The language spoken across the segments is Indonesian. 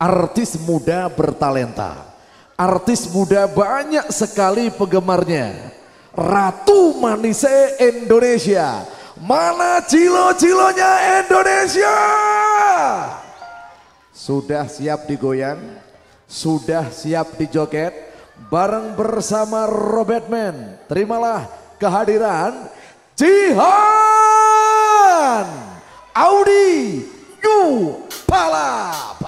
artis muda bertalenta. Artis muda banyak sekali penggemarnya. Ratu Manise Indonesia. Mana cilo-cilonya Indonesia? Sudah siap digoyang? Sudah siap dijoget? Bareng bersama Robert Man. Terimalah kehadiran Jihan Audi Yu Fala!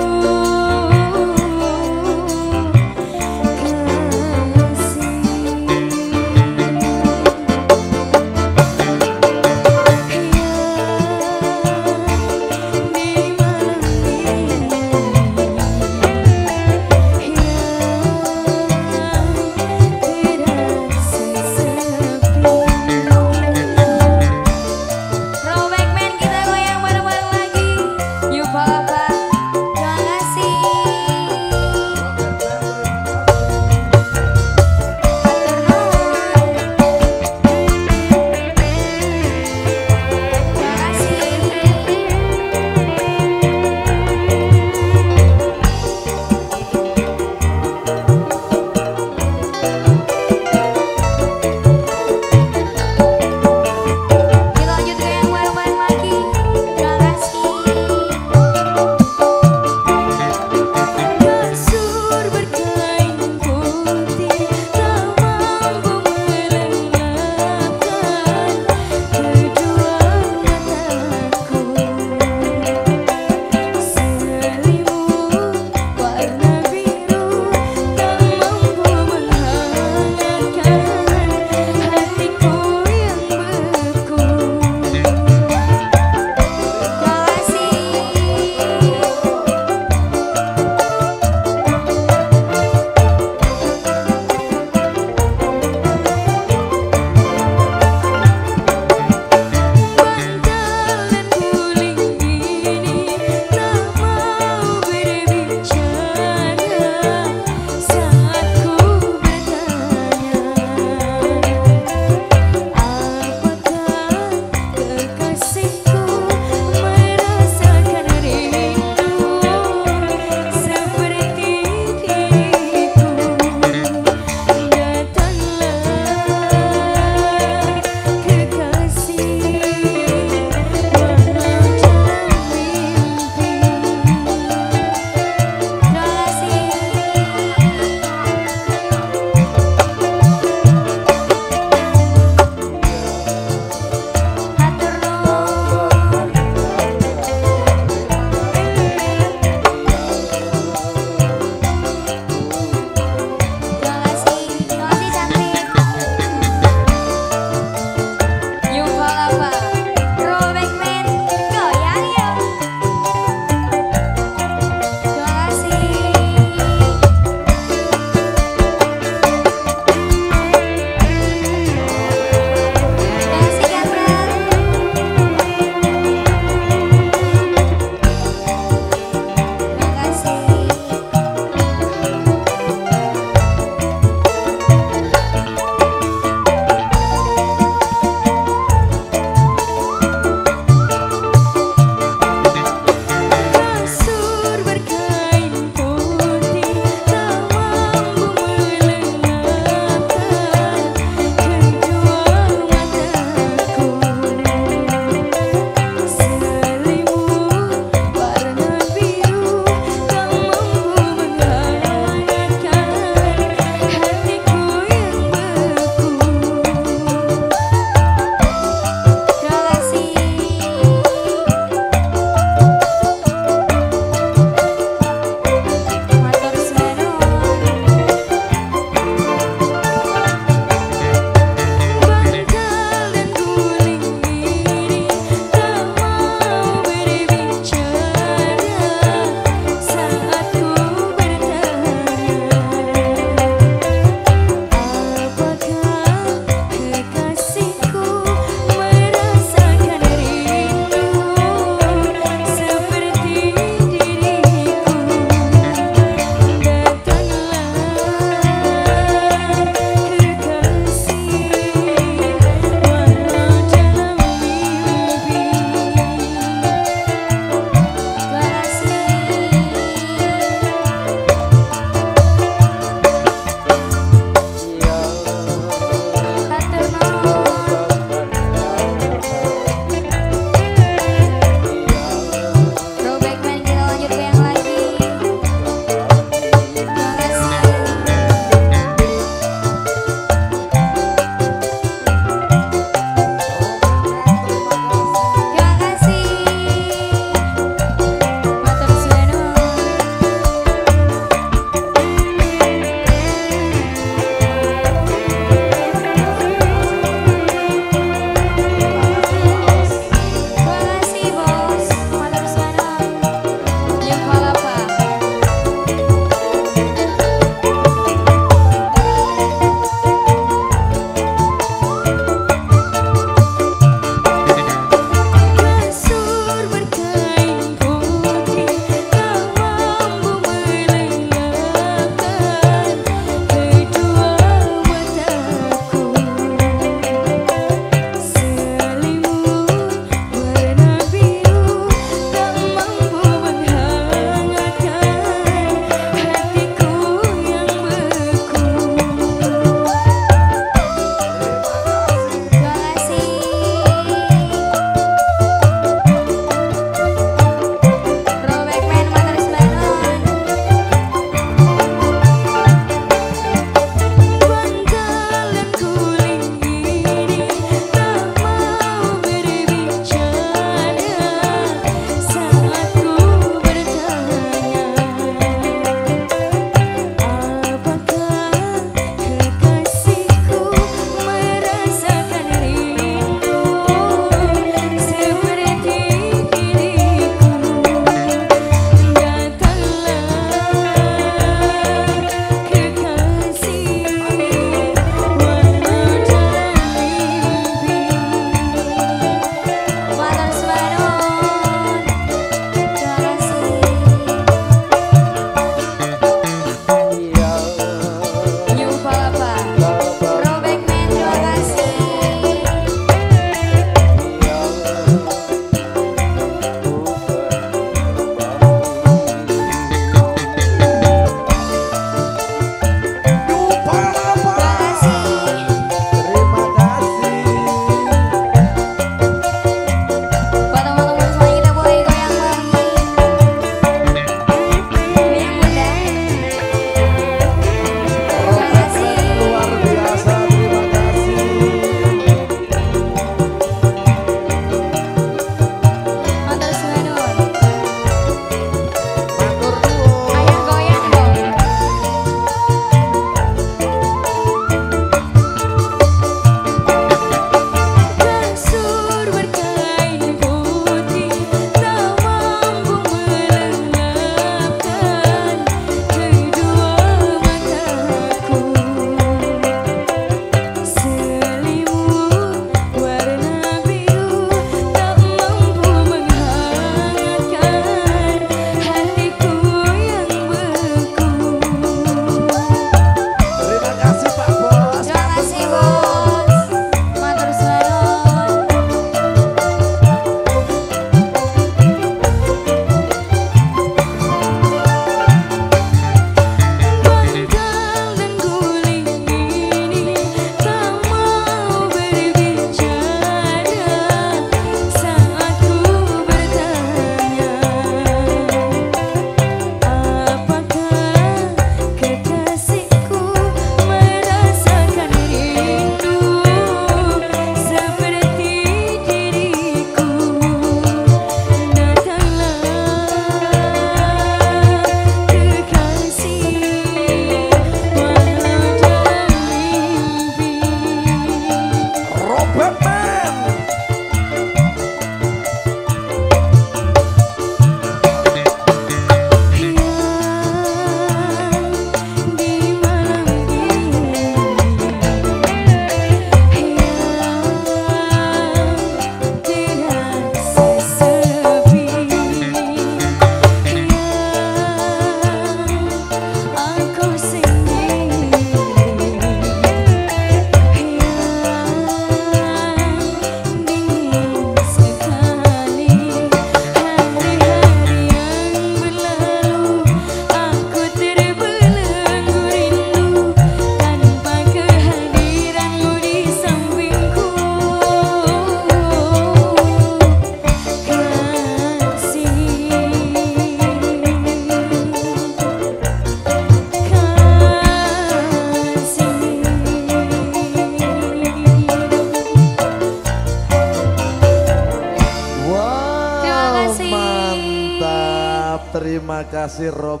Kasih Robert Man